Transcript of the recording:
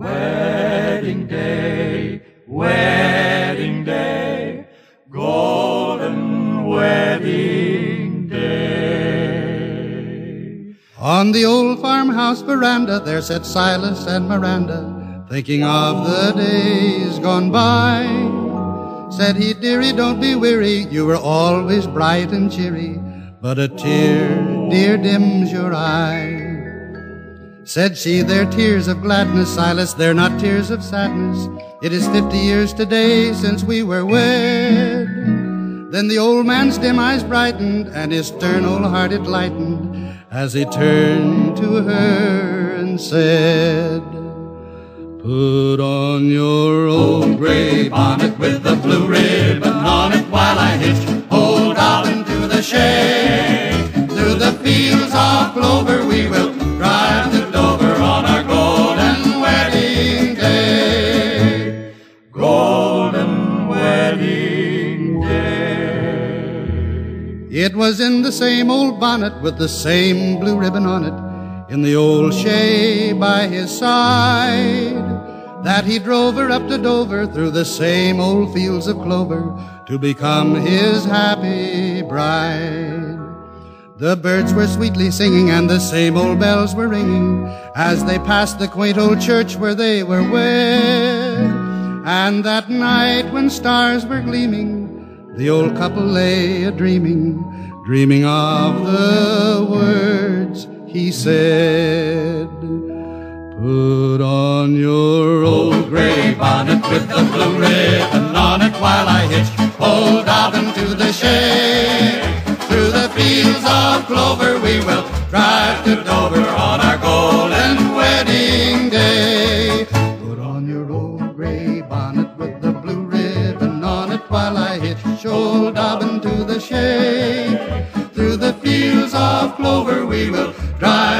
Wedding day, wedding day, golden wedding day. On the old farmhouse veranda there sat Silas and Miranda, thinking of the days gone by. Said he, dearie, don't be weary, you were always bright and cheery, but a tear, dear, dims your eye. Said she, they're tears of gladness, Silas, they're not tears of sadness. It is fifty years today since we were wed. Then the old man's dim eyes brightened and his stern old heart it lightened as he turned to her and said, Put on your old gray bonnet with the blue ribbon It was in the same old bonnet with the same blue ribbon on it, in the old shay by his side, that he drove her up to Dover through the same old fields of clover to become his happy bride. The birds were sweetly singing and the same old bells were ringing as they passed the quaint old church where they were wed. And that night when stars were gleaming, the old couple lay a dreaming, dreaming of the words he said. Put on your old gray bonnet with the blue ribbon on it while I hitch old Dobbin to the shay. Through the fields of clover we will drive to Dover on our golden wedding day. Put on your old gray Old Dobbin to the shay. Through the fields of clover we will drive.